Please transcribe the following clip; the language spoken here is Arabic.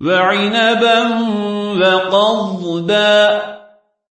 وعنبا وقضبا